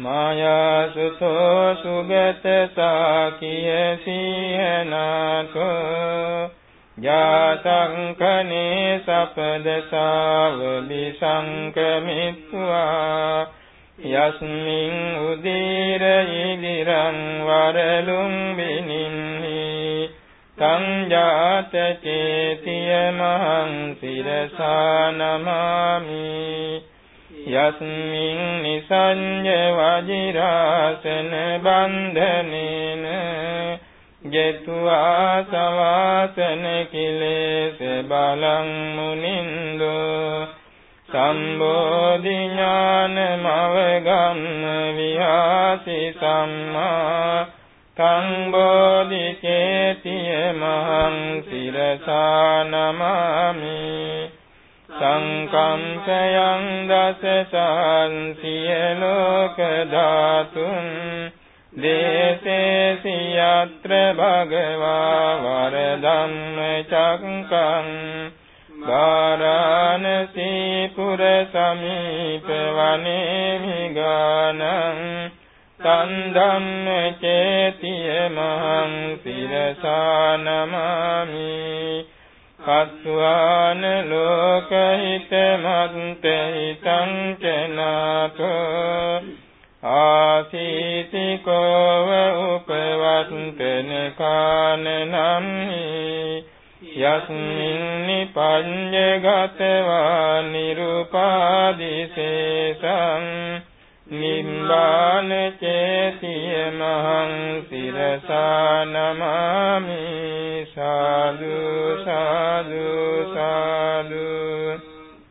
මායාසුතෝ සුගත සාකිය සීහනාතෝ ජාතංකනේ සපදසාවලි සංකමිත්වා යස්මින් උදීර ඉදිරං වරලුම් බිනින්හි තං ජාත චේතිය මහං සිරසා නමාමි යස්මින් නිසඤ්ඤ වජිරාසන බන්ධනේන ජෙත්වා සවාසන කිලේස බලං මුනින්දෝ සම්බෝධි ඥානමවගම්ම විහාසි සම්මා තං බෝධි චේතිය මහං සිරසා නමාමි සංකම්පයං දස සංසිය ලෝක ධාතුන් දේසේසි යත්‍ර භගවා වරදම්ම චක්කං වාරාණසී පුර සමීප වනේමි ගානං තන්දම්ම චේතිය මහං සිරසා නමාමි කත්වාන ලෝකහිත මත්ත හිතං චනාතෝ ආසීතිකෝව උපවත්තන කානනම්හි. යස්මින් නිපඤ්ඤගතවා නිරුපාදිසේසං නිම්බාන චේතිය මහං සිරසා නමාමි. සාදු සාදු සාදු